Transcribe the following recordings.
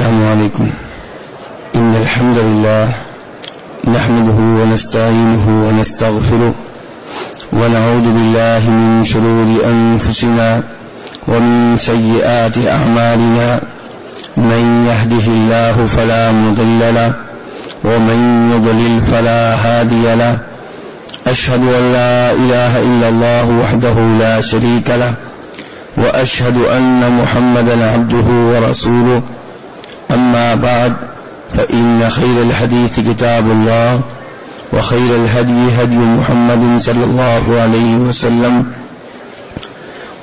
السلام عليكم. إن الحمد لله نحمده ونستعينه ونستغفره ونعوذ بالله من شرور أنفسنا ومن سيئات أعمالنا. من يهده الله فلا مضل له ومن يضلل فلا هادي له. أشهد أن لا إله إلا الله وحده لا شريك له وأشهد أن محمدا عبده ورسوله. أما بعد، فإن خير الحديث كتاب الله، وخير الهدي هدي محمد صلى الله عليه وسلم،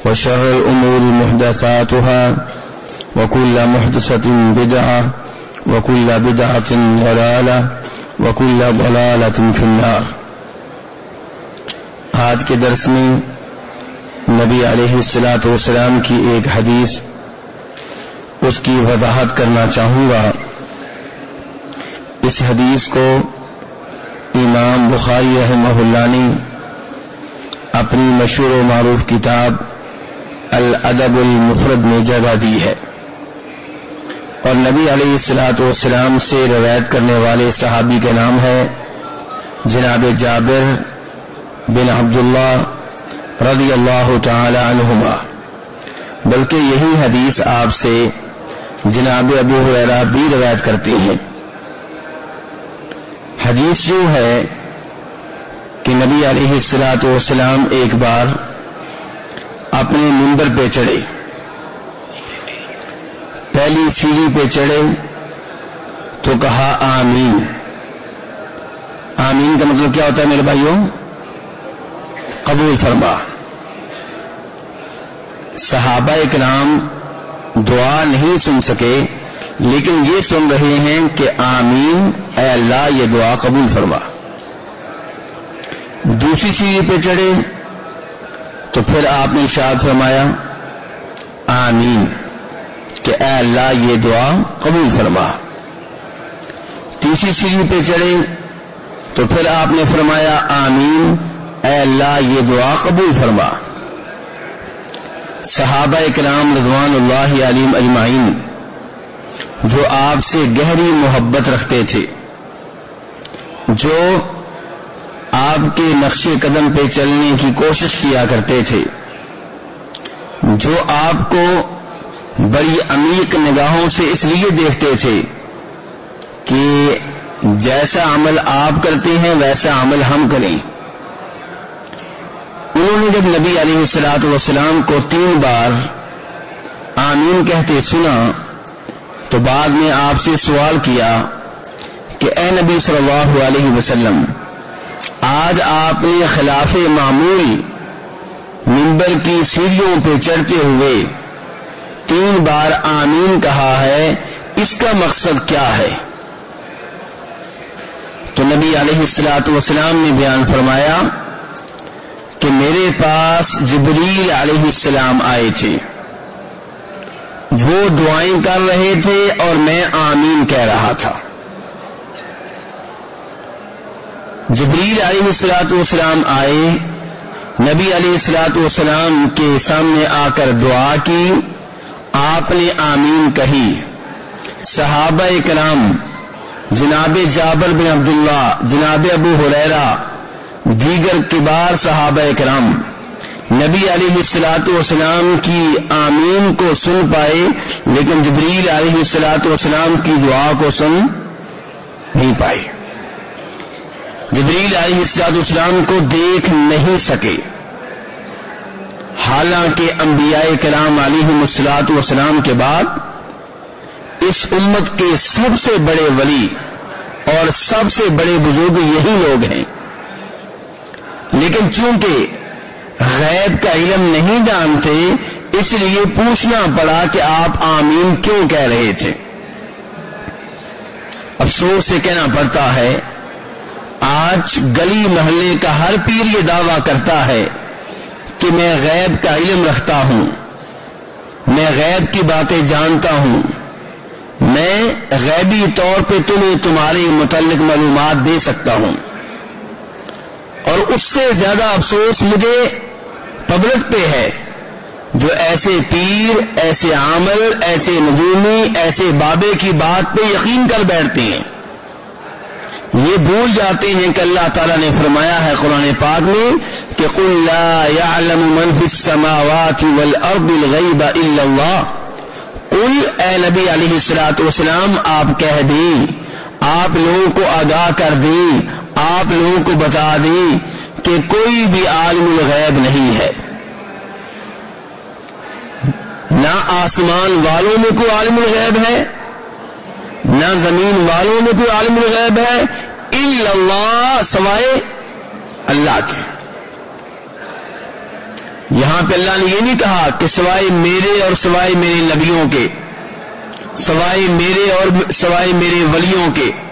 وشر الأمور محدثاتها، وكل محدثة بدعة، وكل بدعة ضلالة، وكل ضلالة في النار. آج کے درس میں نبی علیہ السلاۃ والسلام کی ایک حدیث اس کی وضاحت کرنا چاہوں گا۔ اس حدیث کو امام بخاری رحمہ اللہ نے اپنی مشہور و معروف کتاب الادب المفرد میں جگہ دی ہے۔ اور نبی علیہ السلاۃ والسلام سے روایت کرنے والے صحابی کا نام ہے جناب جابر بن عبداللہ رضی اللہ تعالی عنہما۔ بلکہ یہی حدیث آپ سے جناب ابو حریرہ بھی روایت کرتے ہیں۔ حدیث جو ہے کہ نبی علیہ السلاۃ والسلام ایک بار اپنے ممبر پہ چڑھے۔ پہلی سیڑھی پہ چڑھے تو کہا آمین۔ آمین کا مطلب کیا ہوتا ہے میرے بھائیوں؟ قبول فرما۔ صحابہ کرام دعا نہیں سن سکے، لیکن یہ سن رہے ہیں کہ آمین، اے اللہ یہ دعا قبول فرما۔ دوسری چیز پہ چڑھے تو پھر آپ نے ارشاد فرمایا، آمین، کہ اے اللہ یہ دعا قبول فرما۔ تیسری سیڑھی پہ چڑھے تو پھر آپ نے فرمایا، آمین، اے اللہ یہ دعا قبول فرما۔ صحابہ کرام رضوان اللہ علیم اجمعین، جو آپ سے گہری محبت رکھتے تھے، جو آپ کے نقش قدم پہ چلنے کی کوشش کیا کرتے تھے، جو آپ کو بڑی عمیق نگاہوں سے اس لیے دیکھتے تھے کہ جیسا عمل آپ کرتے ہیں، ویسا عمل ہم کریں۔ انہوں نے جب نبی علیہ السلاط والسلام کو تین بار آمین کہتے سنا، تو بعد میں آپ سے سوال کیا کہ اے نبی صلی اللہ علیہ وسلم، آج آپ نے خلاف معمول ممبر کی سیڑھیوں پہ چڑھتے ہوئے تین بار آمین کہا ہے، اس کا مقصد کیا ہے؟ تو نبی علیہ السلاط والسلام نے بیان فرمایا کہ میرے پاس جبریل علیہ السلام آئے تھے۔ وہ دعائیں کر رہے تھے اور میں آمین کہہ رہا تھا۔ جبریل علیہ السلاط والسلام آئے۔ نبی علیہ السلاط والسلام کے سامنے آ کر دعا کی۔ آپ نے آمین کہی۔ صحابہ کرام، جناب جابر بن عبداللہ، جناب ابو حریرہ دیگر کبار صحابہ کرام نبی علیہ السلاط والسلام کی آمین کو سن پائے، لیکن جبریل علیہ السلاط والسلام کی دعا کو سن نہیں پائے۔ جبریل علیہ السلاط والسلام کو دیکھ نہیں سکے۔ حالانکہ انبیاء کرام علیہ السلاط والسلام کے بعد اس امت کے سب سے بڑے ولی اور سب سے بڑے بزرگ یہی لوگ ہیں۔ لیکن چونکہ غیب کا علم نہیں جانتے، اس لیے پوچھنا پڑا کہ آپ آمین کیوں کہہ رہے تھے؟ افسوس سے کہنا پڑتا ہے، آج گلی محلے کا ہر پیر یہ دعویٰ کرتا ہے کہ میں غیب کا علم رکھتا ہوں، میں غیب کی باتیں جانتا ہوں، میں غیبی طور پہ تمہیں تمہارے متعلق معلومات دے سکتا ہوں۔ اور اس سے زیادہ افسوس مجھے پبلک پہ ہے جو ایسے پیر، ایسے عامل، ایسے نجومی، ایسے بابے کی بات پہ یقین کر بیٹھتے ہیں۔ یہ بھول جاتے ہیں کہ اللہ تعالیٰ نے فرمایا ہے قرآن پاک میں کہ قل لا يعلم من في السماوات والارض الغیب الا اللہ قل اے نبی علیہ السلاۃ والسلام، آپ کہہ دیں، آپ لوگوں کو آگاہ کر دیں۔ آپ لوگوں کو بتا دیں کہ کوئی بھی عالم الغیب نہیں ہے۔ نہ آسمان والوں میں کوئی عالم الغیب ہے، نہ زمین والوں میں کوئی عالم الغیب ہے اللہ سوائے اللہ کے۔ یہاں پہ اللہ نے یہ نہیں کہا کہ سوائے میرے اور سوائے میرے نبیوں کے، سوائے میرے اور سوائے میرے ولیوں کے۔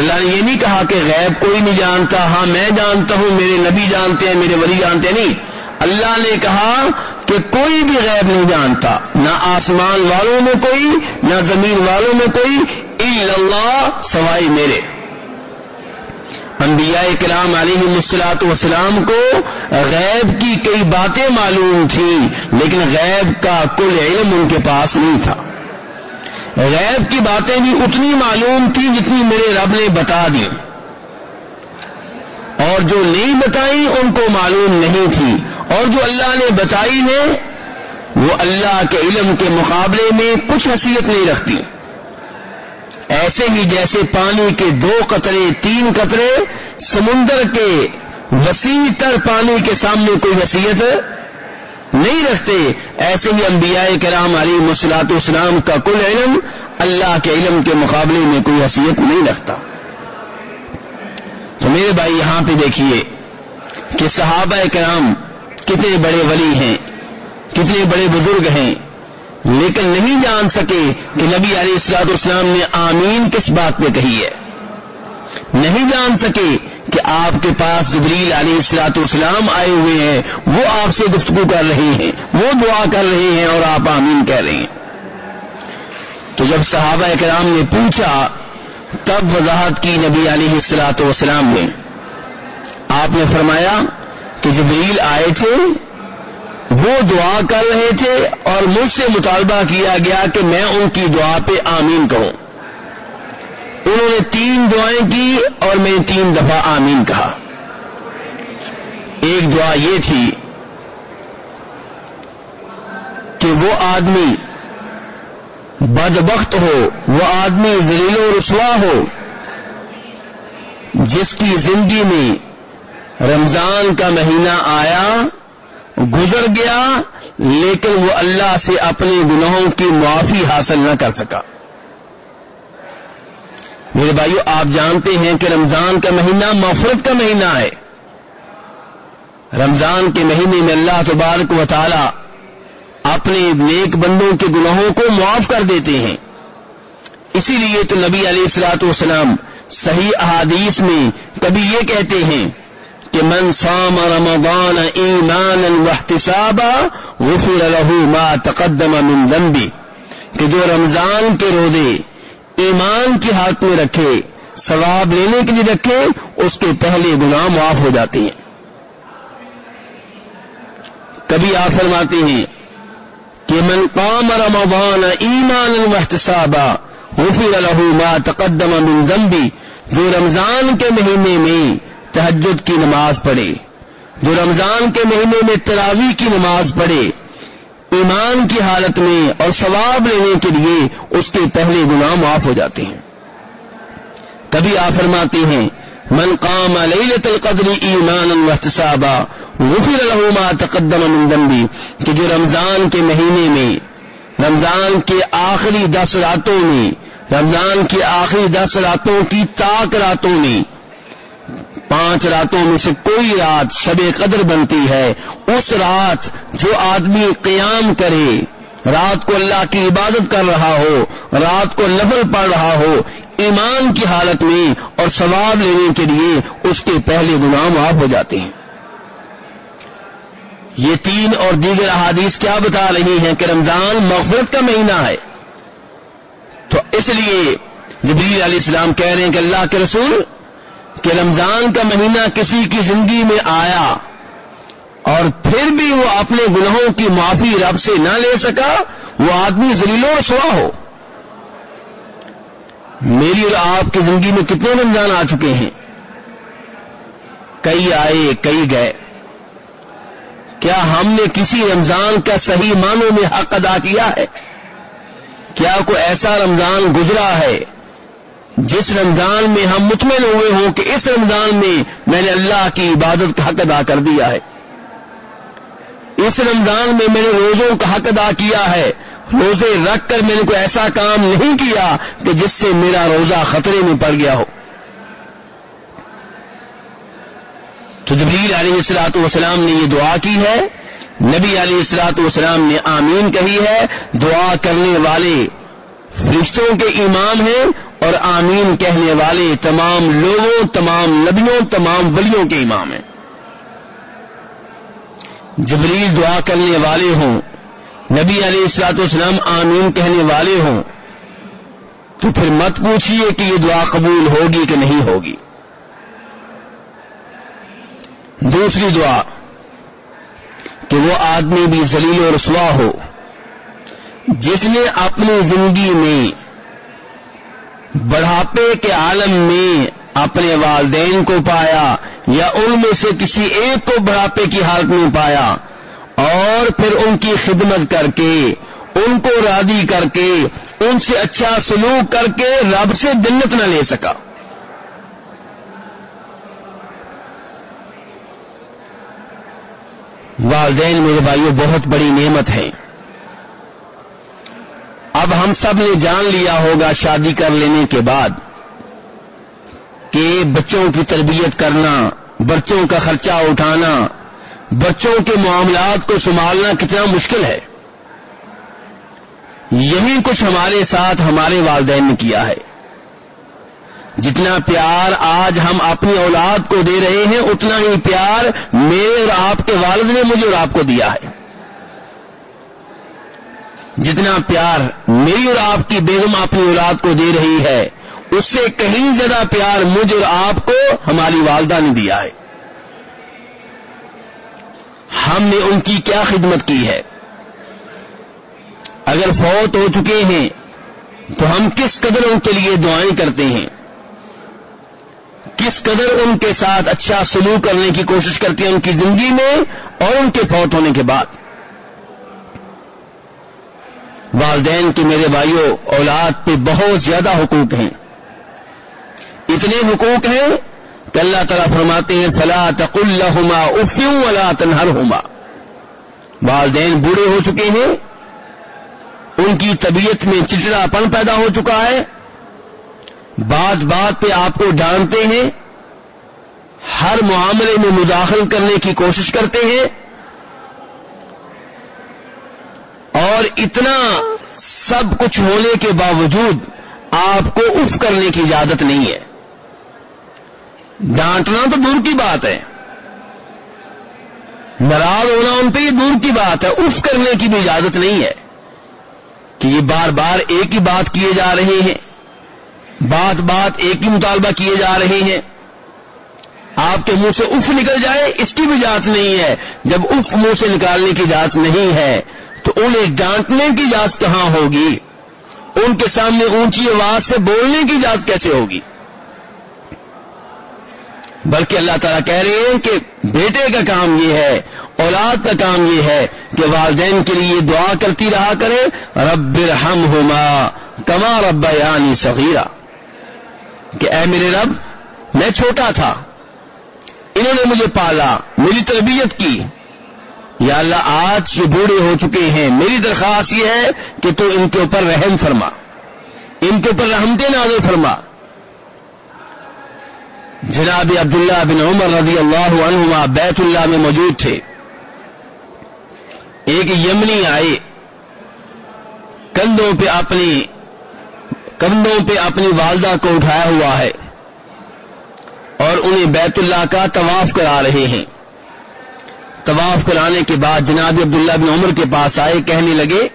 اللہ نے یہ نہیں کہا کہ غیب کوئی نہیں جانتا ہاں میں جانتا ہوں، میرے نبی جانتے ہیں، میرے ولی جانتے ہیں، نہیں۔ اللہ نے کہا کہ کوئی بھی غیب نہیں جانتا، نہ آسمان والوں میں کوئی، نہ زمین والوں میں کوئی اللہ سوائے میرے۔ انبیاء کلام علیہ مسلاط وسلام کو غیب کی کئی باتیں معلوم تھیں، لیکن غیب کا کل علم ان کے پاس نہیں تھا۔ غیب کی باتیں بھی اتنی معلوم تھی جتنی میرے رب نے بتا دی۔ اور جو نہیں بتائی ان کو معلوم نہیں تھی۔ اور جو اللہ نے بتائی ہے وہ اللہ کے علم کے مقابلے میں کچھ حیثیت نہیں رکھتی۔ ایسے ہی جیسے پانی کے دو قطرے، تین قطرے، سمندر کے وسیع تر پانی کے سامنے کوئی حیثیت نہیں رکھتے، ایسے ہی انبیاء کرام علی مسلاط اسلام کا کل علم اللہ کے علم کے مقابلے میں کوئی حیثیت نہیں رکھتا۔ تو میرے بھائی، یہاں پہ دیکھیے کہ صحابہ کرام کتنے بڑے ولی ہیں، کتنے بڑے بزرگ ہیں۔ لیکن نہیں جان سکے کہ نبی علیہ السلاط اسلام نے آمین کس بات پہ کہی ہے۔ نہیں جان سکے کہ آپ کے پاس جبریل علیہ السلاط اسلام آئے ہوئے ہیں، وہ آپ سے گفتگو کر رہے ہیں، وہ دعا کر رہے ہیں اور آپ آمین کہہ رہے ہیں۔ تو جب صحابہ کرام نے پوچھا، تب وضاحت کی نبی علیہ السلاط والسلام نے۔ آپ نے فرمایا کہ جبریل آئے تھے، وہ دعا کر رہے تھے اور مجھ سے مطالبہ کیا گیا کہ میں ان کی دعا پہ آمین کہوں انہوں نے تین دعائیں کی اور میں نے تین دفعہ آمین کہا۔ ایک دعا یہ تھی کہ وہ آدمی بدبخت ہو، وہ آدمی ذلیل و رسوا ہو، جس کی زندگی میں رمضان کا مہینہ آیا، گزر گیا، لیکن وہ اللہ سے اپنے گناہوں کی معافی حاصل نہ کر سکا۔ میرے بھائیو، آپ جانتے ہیں کہ رمضان کا مہینہ مفرت کا مہینہ ہے۔ رمضان کے مہینے میں اللہ تبارک و تعالی اپنے نیک بندوں کے گناہوں کو معاف کر دیتے ہیں۔ اسی لیے تو نبی علیہ السلاۃ والسلام صحیح احادیث میں کبھی یہ کہتے ہیں کہ من صام رمضان ایمانا واحتسابا غفر له ما تقدم من ذنبی، کہ جو رمضان کے روزے ایمان کی ہاتھ میں رکھے، ثواب لینے کے لیے رکھے، اس کے پہلے گناہ معاف ہو جاتے ہیں۔ کبھی آپ فرماتے ہیں کہ من قام رمضان ایمانا واحتسابا غفر له ما تقدم من ذنبی، جو رمضان کے مہینے میں تہجد کی نماز پڑھے، جو رمضان کے مہینے میں تراوی کی نماز پڑھے ایمان کی حالت میں اور ثواب لینے کے لیے اس کے پہلے گناہ معاف ہو جاتے ہیں۔ کبھی آپ فرماتے ہیں، من قام لیلت القدر ایمان واحتسابا غفر له ما تقدم من ذنبی، کہ جو رمضان کے مہینے میں، رمضان کے آخری دس راتوں میں، رمضان کی آخری دس راتوں کی تاک راتوں میں پانچ راتوں میں سے کوئی رات شب قدر بنتی ہے۔ اس رات جو آدمی قیام کرے، رات کو اللہ کی عبادت کر رہا ہو، رات کو نفل پڑھ رہا ہو، ایمان کی حالت میں اور ثواب لینے کے لیے اس کے پہلے گناہ معاف ہو جاتے ہیں۔ یہ تین اور دیگر احادیث کیا بتا رہی ہیں کہ رمضان مغفرت کا مہینہ ہے۔ تو اس لیے جبریل علیہ السلام کہہ رہے ہیں کہ اللہ کے رسول کہ رمضان کا مہینہ کسی کی زندگی میں آیا اور پھر بھی وہ اپنے گناہوں کی معافی رب سے نہ لے سکا، وہ آدمی زلیل اور سوا ہو۔ میری اور آپ کی زندگی میں کتنے رمضان آ چکے ہیں؟ کئی آئے، کئی گئے۔ کیا ہم نے کسی رمضان کا صحیح معنوں میں حق ادا کیا ہے؟ کیا کوئی ایسا رمضان گزرا ہے جس رمضان میں ہم مطمئن ہوئے ہوں کہ اس رمضان میں میں نے اللہ کی عبادت کا حق ادا کر دیا ہے۔ اس رمضان میں میں نے روزوں کا حق ادا کیا ہے۔ روزے رکھ کر میں نے کوئی ایسا کام نہیں کیا کہ جس سے میرا روزہ خطرے میں پڑ گیا ہو۔ تو جبریل علیہ السلاط والسلام نے یہ دعا کی ہے۔ نبی علیہ السلاط والسلام نے آمین کہی ہے۔ دعا کرنے والے فرشتوں کے امام ہیں۔ اور آمین کہنے والے تمام لوگوں، تمام نبیوں، تمام ولیوں کے امام ہیں۔ جبریل دعا کرنے والے ہوں، نبی علیہ السلاط والسلام آمین کہنے والے ہوں، تو پھر مت پوچھئے کہ یہ دعا قبول ہوگی کہ نہیں ہوگی۔ دوسری دعا، کہ وہ آدمی بھی ذلیل و رسوا ہو، جس نے اپنی زندگی میں بڑھاپے کے عالم میں اپنے والدین کو پایا یا ان میں سے کسی ایک کو بڑھاپے کی حالت میں پایا اور پھر ان کی خدمت کر کے، ان کو رادی کر کے، ان سے اچھا سلوک کر کے رب سے جنت نہ لے سکا۔ والدین میرے بھائیوں بہت بڑی نعمت ہے۔ اب ہم سب نے جان لیا ہوگا شادی کر لینے کے بعد کہ بچوں کی تربیت کرنا، بچوں کا خرچہ اٹھانا، بچوں کے معاملات کو سنبھالنا کتنا مشکل ہے۔ یہی کچھ ہمارے ساتھ ہمارے والدین نے کیا ہے۔ جتنا پیار آج ہم اپنی اولاد کو دے رہے ہیں، اتنا ہی پیار میرے اور آپ کے والد نے مجھے اور آپ کو دیا ہے۔ جتنا پیار میری اور آپ کی بیگم اپنی اولاد کو دے رہی ہے، اس سے کہیں زیادہ پیار مجھے اور آپ کو ہماری والدہ نے دیا ہے۔ ہم نے ان کی کیا خدمت کی ہے؟ اگر فوت ہو چکے ہیں، تو ہم کس قدر ان کے لیے دعائیں کرتے ہیں؟ کس قدر ان کے ساتھ اچھا سلوک کرنے کی کوشش کرتے ہیں ان کی زندگی میں اور ان کے فوت ہونے کے بعد؟ والدین کے میرے بھائیوں اولاد پہ بہت زیادہ حقوق ہیں۔ اتنے حقوق ہیں کہ اللہ تعالیٰ فرماتے ہیں، فلا تق افیوں ولا تنہر ہوما والدین بوڑھے ہو چکے ہیں، ان کی طبیعت میں چچڑا پن پیدا ہو چکا ہے۔ بات بات پہ آپ کو ڈانتے ہیں، ہر معاملے میں مداخل کرنے کی کوشش کرتے ہیں۔ اور اتنا سب کچھ ہونے کے باوجود آپ کو اف کرنے کی اجازت نہیں ہے۔ ڈانٹنا تو دور کی بات ہے۔ ناراض ہونا ان پہ یہ دور کی بات ہے۔ اف کرنے کی بھی اجازت نہیں ہے۔ کہ یہ بار بار ایک ہی بات کیے جا رہے ہیں۔ بات بات ایک ہی مطالبہ کیے جا رہے ہیں۔ آپ کے منہ سے اف نکل جائے، اس کی بھی جانچ نہیں ہے۔ جب اف منہ سے نکالنے کی جانچ نہیں ہے تو انہیں ڈانٹنے کی جانچ کہاں ہوگی؟ ان کے سامنے اونچی آواز سے بولنے کی جانچ کیسے ہوگی؟ بلکہ اللہ تعالیٰ کہہ رہے ہیں کہ بیٹے کا کام یہ ہے، اولاد کا کام یہ ہے کہ والدین کے لیے دعا کرتی رہا کرے رب ہم ہوما کما رب یعنی صغیرہ کہ اے میرے رب، میں چھوٹا تھا، انہوں نے مجھے پالا، میری تربیت کی یا اللہ، آج یہ بوڑھے ہو چکے ہیں، میری درخواست یہ ہے کہ تو ان کے اوپر رحم فرما۔ ان کے اوپر رحمت نازل فرما۔ جناب عبداللہ بن عمر رضی اللہ عنہما بیت اللہ میں موجود تھے۔ ایک یمنی آئے، کندھوں پہ اپنی، کندھوں پہ اپنی والدہ کو اٹھایا ہوا ہے اور انہیں بیت اللہ کا طواف کرا رہے ہیں۔ طواف کرانے کے بعد جناب عبداللہ بن عمر کے پاس آئے، کہنے لگے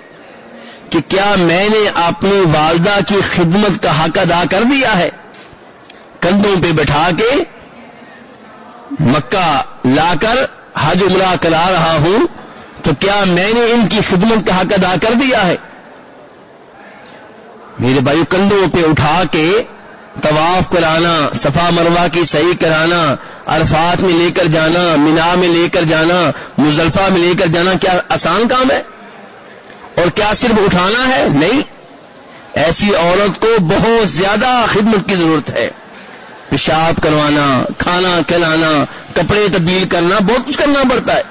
کہ کیا میں نے اپنی والدہ کی خدمت کا حق ادا کر دیا ہے؟ کندھوں پہ بٹھا کے مکہ لا کر حج عمرہ کرا رہا ہوں، تو کیا میں نے ان کی خدمت کا حق ادا کر دیا ہے؟ میرے بھائی کندھوں پہ اٹھا کے طواف کرانا، صفا مروا کی صحیح کرانا، عرفات میں لے کر جانا، مینا میں لے کر جانا، مزلفہ میں لے کر جانا، کیا آسان کام ہے؟ اور کیا صرف اٹھانا ہے؟ نہیں۔ ایسی عورت کو بہت زیادہ خدمت کی ضرورت ہے۔ پیشاب کروانا، کھانا کھلانا، کپڑے تبدیل کرنا، بہت کچھ کرنا پڑتا ہے۔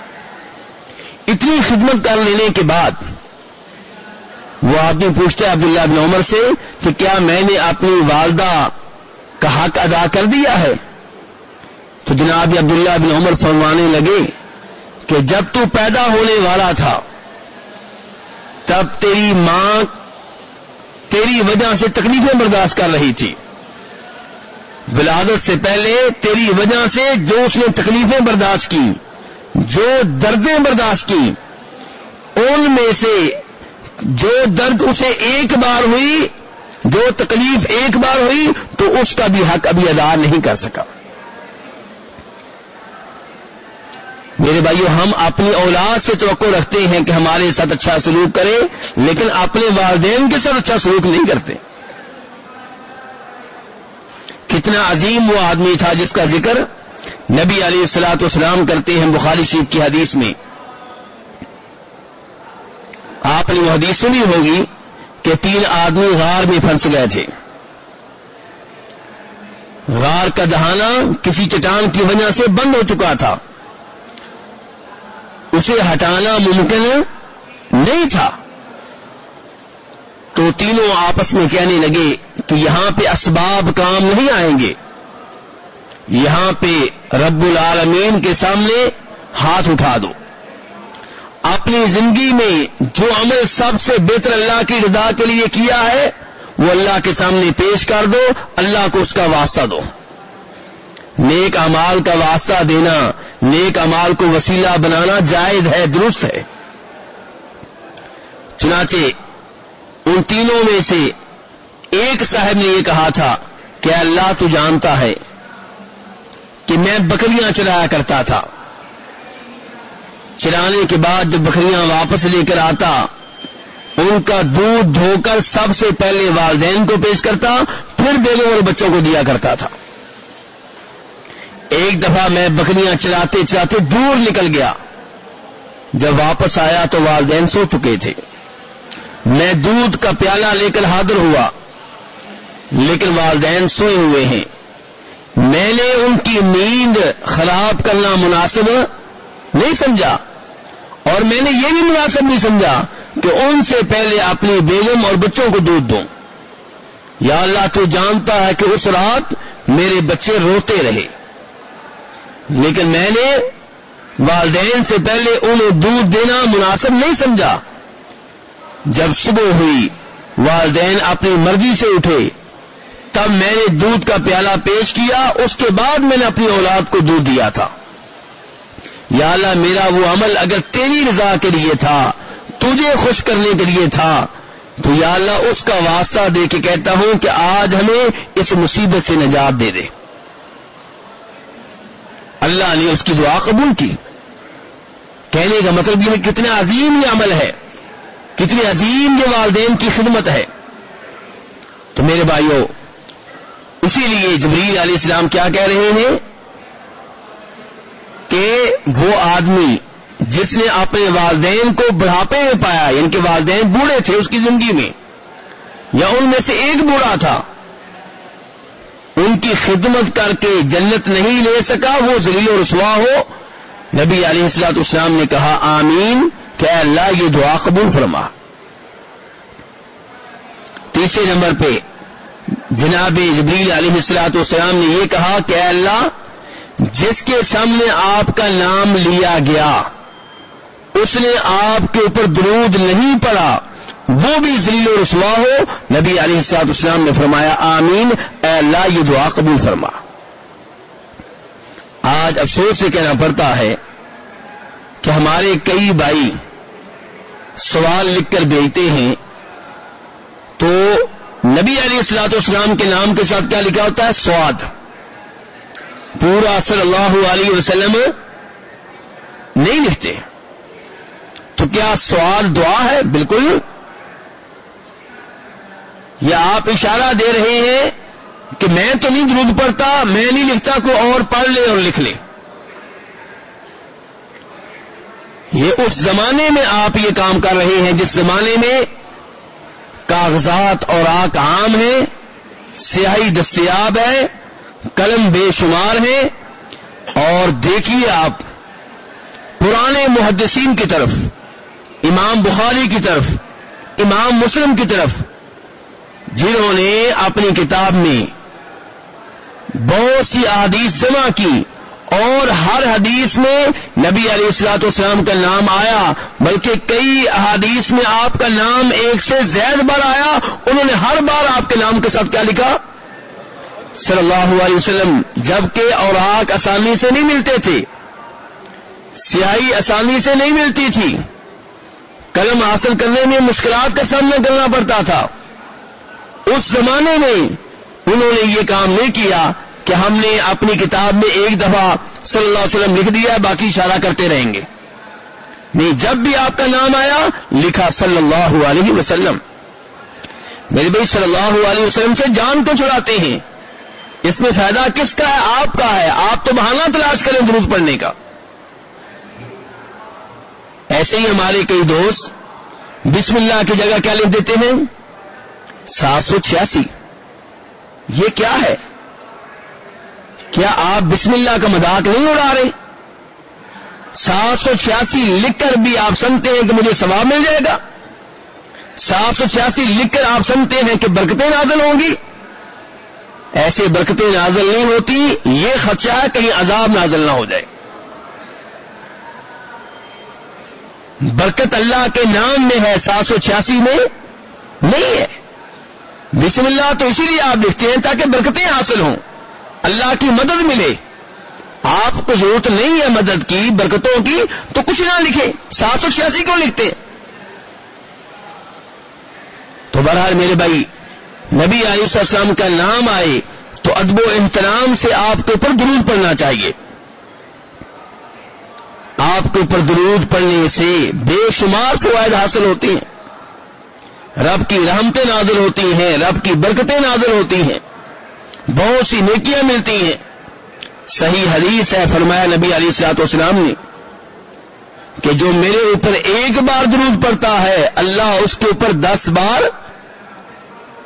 اتنی خدمت کر لینے کے بعد وہ آدمی پوچھتے عبداللہ بن عمر سے کہ کیا میں نے اپنی والدہ کا حق ادا کر دیا ہے؟ تو جناب عبداللہ بن عمر فرمانے لگے کہ جب تو پیدا ہونے والا تھا، تب تیری ماں تیری وجہ سے تکلیفیں برداشت کر رہی تھی۔ ولادت سے پہلے تیری وجہ سے جو اس نے تکلیفیں برداشت کی، جو دردیں برداشت کی، ان میں سے جو درد اسے ایک بار ہوئی، جو تکلیف ایک بار ہوئی، تو اس کا بھی حق ابھی ادا نہیں کر سکا۔ میرے بھائیو، ہم اپنی اولاد سے توقع رکھتے ہیں کہ ہمارے ساتھ اچھا سلوک کرے، لیکن اپنے والدین کے ساتھ اچھا سلوک نہیں کرتے۔ کتنا عظیم وہ آدمی تھا جس کا ذکر نبی علیہ السلاۃ والسلام کرتے ہیں بخاری شریف کی حدیث میں۔ آپ نے وہ حدیث سنی ہوگی کہ تین آدمی غار میں پھنس گئے تھے۔ غار کا دہانا کسی چٹان کی وجہ سے بند ہو چکا تھا۔ اسے ہٹانا ممکن نہیں تھا۔ تو تینوں آپس میں کہنے لگے کہ یہاں پہ اسباب کام نہیں آئیں گے۔ یہاں پہ رب العالمین کے سامنے ہاتھ اٹھا دو۔ اپنی زندگی میں جو عمل سب سے بہتر اللہ کی رضا کے لیے کیا ہے، وہ اللہ کے سامنے پیش کر دو، اللہ کو اس کا واسطہ دو۔ نیک امال کا واسطہ دینا، نیک امال کو وسیلہ بنانا جائز ہے، درست ہے۔ چنانچہ، ان تینوں میں سے ایک صاحب نے یہ کہا تھا کہ اللہ تو جانتا ہے کہ میں بکریاں چلایا کرتا تھا۔ چلانے کے بعد جب بکریاں واپس لے کر آتا، ان کا دودھ دھو کر سب سے پہلے والدین کو پیش کرتا، پھر بیگوں اور بچوں کو دیا کرتا تھا۔ ایک دفعہ میں بکریاں چلاتے چلاتے دور نکل گیا۔ جب واپس آیا تو والدین سو چکے تھے۔ میں دودھ کا پیالہ لے کر حاضر ہوا، لیکن والدین سوئے ہوئے ہیں۔ میں نے ان کی نیند خراب کرنا مناسب نہیں سمجھا اور میں نے یہ بھی مناسب نہیں سمجھا کہ ان سے پہلے اپنی بیگم اور بچوں کو دودھ دوں۔ یا اللہ تو جانتا ہے کہ اس رات میرے بچے روتے رہے۔ لیکن میں نے والدین سے پہلے انہیں دودھ دینا مناسب نہیں سمجھا۔ جب صبح ہوئی، والدین اپنی مرضی سے اٹھے، تب میں نے دودھ کا پیالہ پیش کیا، اس کے بعد میں نے اپنی اولاد کو دودھ دیا تھا۔ یا اللہ میرا وہ عمل اگر تیری رضا کے لیے تھا، تجھے خوش کرنے کے لیے تھا، تو یا اللہ اس کا واسطہ دے کے کہتا ہوں کہ آج ہمیں اس مصیبت سے نجات دے دے۔ اللہ نے اس کی دعا قبول کی۔ کہنے کا مطلب یہ کتنا عظیم یہ عمل ہے، کتنی عظیم یہ والدین کی خدمت ہے۔ تو میرے بھائیوں اسی لیے جبریل علیہ السلام کیا کہہ رہے ہیں؟ کہ وہ آدمی جس نے اپنے والدین کو بڑھاپے میں پایا یعنی کہ والدین بوڑھے تھے اس کی زندگی میں، یا ان میں سے ایک بوڑھا تھا، ان کی خدمت کر کے جنت نہیں لے سکا، وہ ذلیل و رسوا ہو۔ نبی علیہ السلاط اسلام نے کہا، آمین، کہ اللہ، یہ دعا قبول فرما۔ تیسرے نمبر پہ جناب جبریل علیہ السلاط والسلام نے یہ کہا کہ اللہ جس کے سامنے آپ کا نام لیا گیا، اس نے آپ کے اوپر درود نہیں پڑا، وہ بھی ذلیل و رسوا ہو۔ نبی علیہ السلاط اسلام نے فرمایا، آمین، اے اللہ، یہ دعا قبول فرما۔ آج افسوس سے کہنا پڑتا ہے کہ ہمارے کئی بھائی سوال لکھ کر بھیجتے ہیں، تو نبی علیہ السلاط اسلام کے نام کے ساتھ کیا لکھا ہوتا ہے؟ سواد۔ پورا صلی اللہ علیہ وسلم نہیں لکھتے۔ تو کیا سوال دعا ہے؟ بالکل۔ یا آپ اشارہ دے رہے ہیں کہ میں تو نہیں درود پڑتا میں نہیں لکھتا، کوئی اور پڑھ لے اور لکھ لے۔ یہ اس زمانے میں آپ یہ کام کر رہے ہیں جس زمانے میں کاغذات اور آک عام ہے سیاہی دستیاب ہے قلم بے شمار ہے اور دیکھیے آپ پرانے محدثین کی طرف، امام بخاری کی طرف، امام مسلم کی طرف، جنہوں نے اپنی کتاب میں بہت سی احادیث جمع کی اور ہر حدیث میں نبی علیہ السلاط والسلام کا نام آیا، بلکہ کئی احادیث میں آپ کا نام ایک سے زیاد بار آیا، انہوں نے ہر بار آپ کے نام کے ساتھ کیا لکھا؟ صلی اللہ علیہ وسلم، جبکہ اور آگ آسانی سے نہیں ملتے تھے، سیاہی آسانی سے نہیں ملتی تھی۔ قلم حاصل کرنے میں مشکلات کا سامنا کرنا پڑتا تھا۔ اس زمانے میں انہوں نے یہ کام نہیں کیا کہ ہم نے اپنی کتاب میں ایک دفعہ صلی اللہ علیہ وسلم لکھ دیا، باقی اشارہ کرتے رہیں گے۔ نہیں، جب بھی آپ کا نام آیا، لکھا صلی اللہ علیہ وسلم۔ میرے بھائی، صلی اللہ علیہ وسلم سے جان کو چھڑاتے ہیں۔ اس میں فائدہ کس کا ہے؟ آپ کا ہے۔ آپ تو بہانہ تلاش کریں درود پڑھنے کا۔ ایسے ہی ہمارے کئی دوست بسم اللہ کی جگہ کیا لکھ دیتے ہیں؟ سات سو چھیاسی۔ یہ کیا ہے؟ کیا آپ بسم اللہ کا مذاق نہیں اڑا رہے؟ سات سو چھیاسی لکھ کر بھی آپ سنتے ہیں کہ مجھے ثواب مل جائے گا۔ سات سو چھیاسی لکھ کر آپ سنتے ہیں کہ برکتیں نازل ہوں گی۔ ایسے برکتیں نازل نہیں ہوتی، یہ خدشہ ہے کہیں عذاب نازل نہ ہو جائے۔ برکت اللہ کے نام میں ہے، سات سو چھیاسی میں نہیں ہے۔ بسم اللہ تو اسی لیے آپ لکھتے ہیں تاکہ برکتیں حاصل ہوں۔ اللہ کی مدد ملے۔ آپ کو ضرورت نہیں ہے مدد کی، برکتوں کی، تو کچھ نہ لکھے سات سو چھیاسی کیوں لکھتے تو بہرحال میرے بھائی نبی علیہ السلام کا نام آئے تو ادب و احترام سے آپ کے اوپر درود پڑنا چاہیے۔ آپ کے اوپر درود پڑنے سے بے شمار فوائد حاصل ہوتے ہیں۔ رب کی رحمتیں نازل ہوتی ہیں، رب کی برکتیں نازل ہوتی ہیں۔ بہت سی نیکیاں ملتی ہیں۔ صحیح حدیث ہے، فرمایا نبی علی سیات اسلام نے کہ جو میرے اوپر ایک بار درود پڑتا ہے، اللہ اس کے اوپر دس بار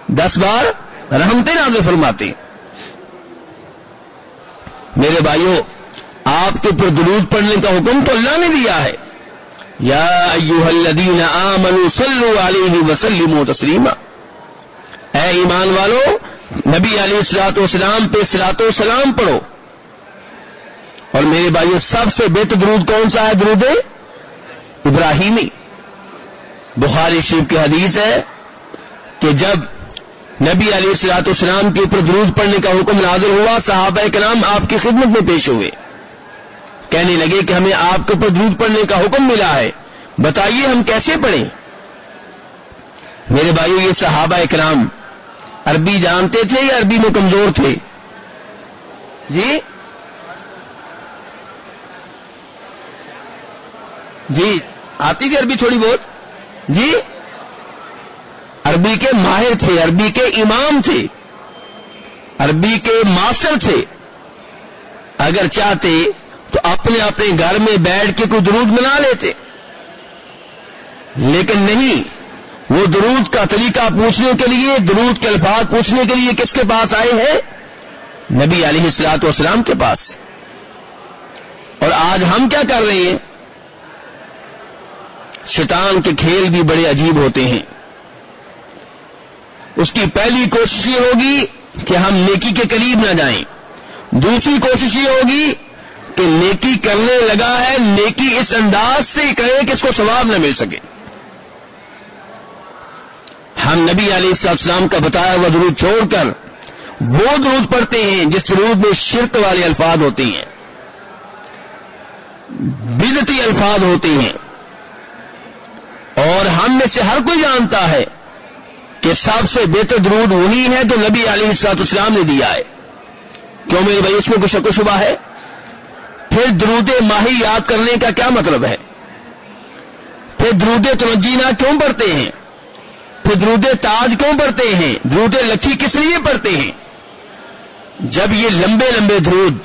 دس بار رحمتیں نازل فرماتے میرے بھائیوں آپ کے اوپر درود پڑھنے کا حکم تو اللہ نے دیا ہے۔ یا ایوہ الذین آمنوا صلو علیہ وسلموا تسلیما۔ اے ایمان والو، نبی علیہ السلاط والسلام پہ سلاط و سلام پڑھو۔ اور میرے بھائیو، سب سے بہتر درود کون سا ہے؟ درود ابراہیمی۔ بخاری شریف کی حدیث ہے کہ جب نبی علیہ السلاط والسلام کے اوپر درود پڑھنے کا حکم نازل ہوا، صحابہ کرام آپ کی خدمت میں پیش ہوئے۔ کہنے لگے کہ ہمیں آپ کے اوپر درود پڑھنے کا حکم ملا ہے۔ بتائیے ہم کیسے پڑھیں؟ میرے بھائیو، یہ صحابہ اکرام عربی جانتے تھے یا عربی میں کمزور تھے؟ جی؟ جی آتی تھی عربی تھوڑی بہت؟ جی؟ عربی کے ماہر تھے، عربی کے امام تھے، عربی کے ماسٹر تھے۔ اگر چاہتے تو اپنے اپنے گھر میں بیٹھ کے کوئی درود بنا لیتے۔ لیکن نہیں، وہ درود کا طریقہ پوچھنے کے لیے، درود کے الفاظ پوچھنے کے لیے کس کے پاس آئے ہیں؟ نبی علیہ السلاط والسلام کے پاس۔ اور آج ہم کیا کر رہے ہیں؟ شیطان کے کھیل بھی بڑے عجیب ہوتے ہیں۔ اس کی پہلی کوشش یہ ہوگی کہ ہم نیکی کے قریب نہ جائیں۔ دوسری کوشش یہ ہوگی کہ نیکی کرنے لگا ہے، نیکی اس انداز سے کرے کہ اس کو ثواب نہ مل سکے۔ ہم نبی علیہ السلام کا بتایا ہوا درود چھوڑ کر وہ درود پڑھتے ہیں جس درود میں شرک والے الفاظ ہوتے ہیں۔ بدتی الفاظ ہوتے ہیں۔ اور ہم میں سے ہر کوئی جانتا ہے کہ سب سے بہتر درود وہی ہے جو نبی علیہ السلاط اسلام نے دیا ہے۔ کیوں میرے بھائی، اس میں کچھ شک و شبہ ہے؟ پھر درود ماہی یاد کرنے کا کیا مطلب ہے؟ پھر درود تنجینا کیوں پڑھتے ہیں؟ پھر درود تاج کیوں پڑھتے ہیں؟ درود لکھی کس لیے پڑھتے ہیں؟ جب یہ لمبے لمبے درود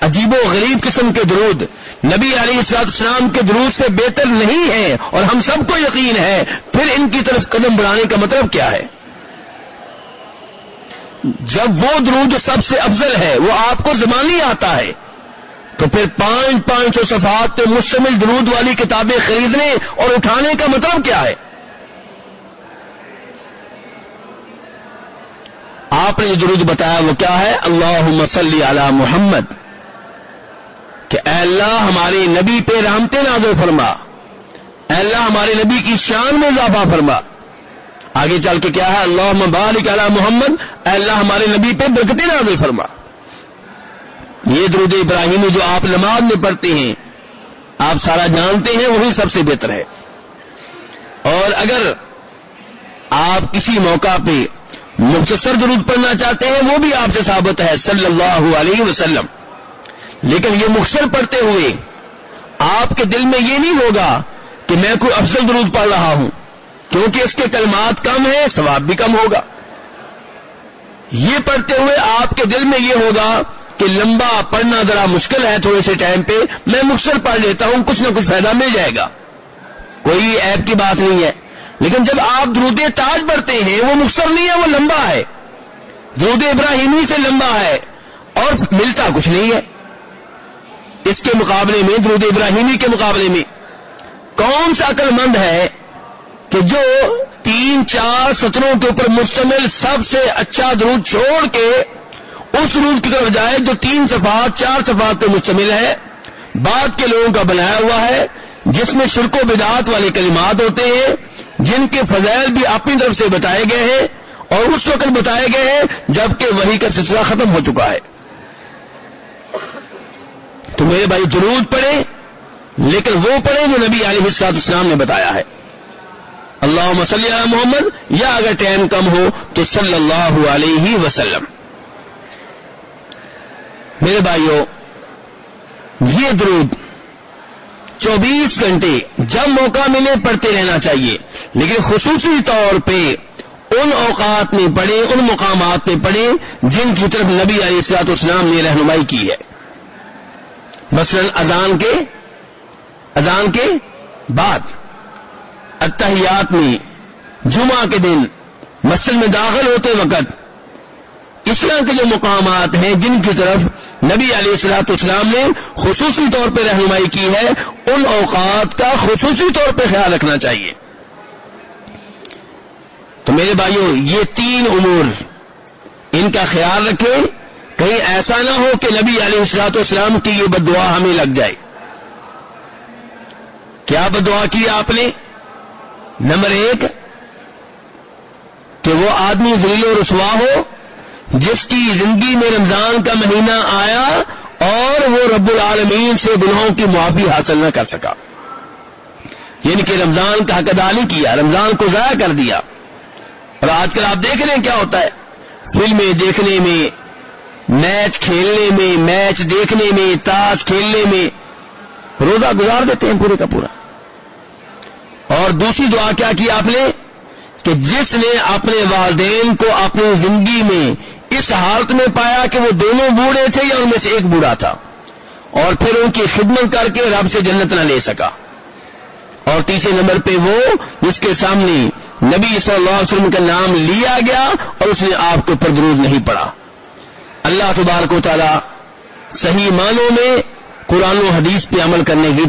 عجیب و غریب قسم کے درود۔ نبی علیہ السلاط اسلام کے درود سے بہتر نہیں ہے اور ہم سب کو یقین ہے۔ پھر ان کی طرف قدم بڑھانے کا مطلب کیا ہے؟ جب وہ درود جو سب سے افضل ہے، وہ آپ کو زبانی آتا ہے۔ تو پھر پانچ پانچ سو صفحات پہ مشتمل درود والی کتابیں خریدنے اور اٹھانے کا مطلب کیا ہے؟ آپ نے جو درود بتایا وہ کیا ہے؟ اللہ مسلی علی محمد۔ کہ اے اللہ ہمارے نبی پہ رامتے نازل فرما۔ اے اللہ ہمارے نبی کی شان میں اضافہ فرما۔ آگے چل کے کیا ہے؟ اللہ مبارک علی محمد۔ اے اللہ ہمارے نبی پہ برکتے نازل فرما۔ یہ درود ابراہیمی جو آپ نماز میں پڑھتے ہیں، آپ سارا جانتے ہیں، وہی سب سے بہتر ہے۔ اور اگر آپ کسی موقع پہ مختصر درود پڑھنا چاہتے ہیں، وہ بھی آپ سے ثابت ہے، صلی اللہ علیہ وسلم۔ لیکن یہ مختصر پڑھتے ہوئے آپ کے دل میں یہ نہیں ہوگا کہ میں کوئی افضل درود پڑھ رہا ہوں، کیونکہ اس کے کلمات کم ہیں، ثواب بھی کم ہوگا۔ یہ پڑھتے ہوئے آپ کے دل میں یہ ہوگا کہ لمبا پڑھنا ذرا مشکل ہے، تھوڑے سے ٹائم پہ میں مختصر پڑھ لیتا ہوں، کچھ نہ کچھ فائدہ مل جائے گا۔ کوئی ایپ کی بات نہیں ہے۔ لیکن جب آپ درود تاج پڑھتے ہیں، وہ مختصر نہیں ہے، وہ لمبا ہے۔ درود ابراہیمی سے لمبا ہے اور ملتا کچھ نہیں ہے۔ اس کے مقابلے میں، درود ابراہیمی کے مقابلے میں، کون سا عقل مند ہے کہ جو تین چار سطروں کے اوپر مشتمل سب سے اچھا درود چھوڑ کے اس درود کی طرف جائے جو تین صفات، چار صفات پہ مشتمل ہے، بعد کے لوگوں کا بنایا ہوا ہے، جس میں شرک و بدعات والے کلمات ہوتے ہیں، جن کے فضائل بھی اپنی طرف سے بتائے گئے ہیں اور اس وقت بتائے گئے ہیں جبکہ وہی کا سلسلہ ختم ہو چکا ہے۔ تو میرے بھائی درود پڑھے لیکن وہ پڑھے جو نبی علیہ السلاط اسلام نے بتایا ہے۔ اللہ مسلی محمد، یا اگر ٹائم کم ہو تو صلی اللہ علیہ وسلم۔ میرے بھائیوں یہ درود چوبیس گھنٹے جب موقع ملے پڑھتے رہنا چاہیے۔ لیکن خصوصی طور پہ ان اوقات میں پڑھے ان مقامات میں پڑھے جن کی طرف نبی علیہ السلاط اسلام نے رہنمائی کی ہے۔ مثلا اذان کے اذان کے بعد اتحیات میں جمعہ کے دن مسجد میں داخل ہوتے وقت اس طرح کے جو مقامات ہیں جن کی طرف نبی علیہ السلاط اسلام نے خصوصی طور پہ رہنمائی کی ہے، ان اوقات کا خصوصی طور پہ خیال رکھنا چاہیے۔ تو میرے بھائیوں یہ تین امور ان کا خیال رکھیں۔ کہیں ایسا نہ ہو کہ نبی علیہ السلاط اسلام کی یہ بدعا ہمیں لگ جائے۔ کیا بدعا کی آپ نے؟ نمبر ایک، کہ وہ آدمی ذلیل و رسوا ہو، جس کی زندگی میں رمضان کا مہینہ آیا اور وہ رب العالمین سے گناہوں کی معافی حاصل نہ کر سکا۔ یعنی کہ رمضان کا حق ادا نہیں کیا، رمضان کو ضائع کر دیا۔ اور آج کل آپ دیکھ رہے ہیں کیا ہوتا ہے؟ فلمیں دیکھنے میں میچ کھیلنے میں، میچ دیکھنے میں، تاش کھیلنے میں۔ روزہ گزار دیتے ہیں پورے کا پورا۔ اور دوسری دعا کیا کی آپ نے؟ کہ جس نے اپنے والدین کو اپنی زندگی میں اس حالت میں پایا کہ وہ دونوں بوڑھے تھے یا ان میں سے ایک بوڑھا تھا، اور پھر ان کی خدمت کر کے رب سے جنت نہ لے سکا۔ اور تیسرے نمبر پہ وہ جس کے سامنے نبی صلی اللہ علیہ وسلم کا نام لیا گیا اور اس نے آپ کو درود نہیں پڑا۔ اللہ تبارک و تعالی صحیح معنوں میں قرآن و حدیث پہ عمل کرنے کی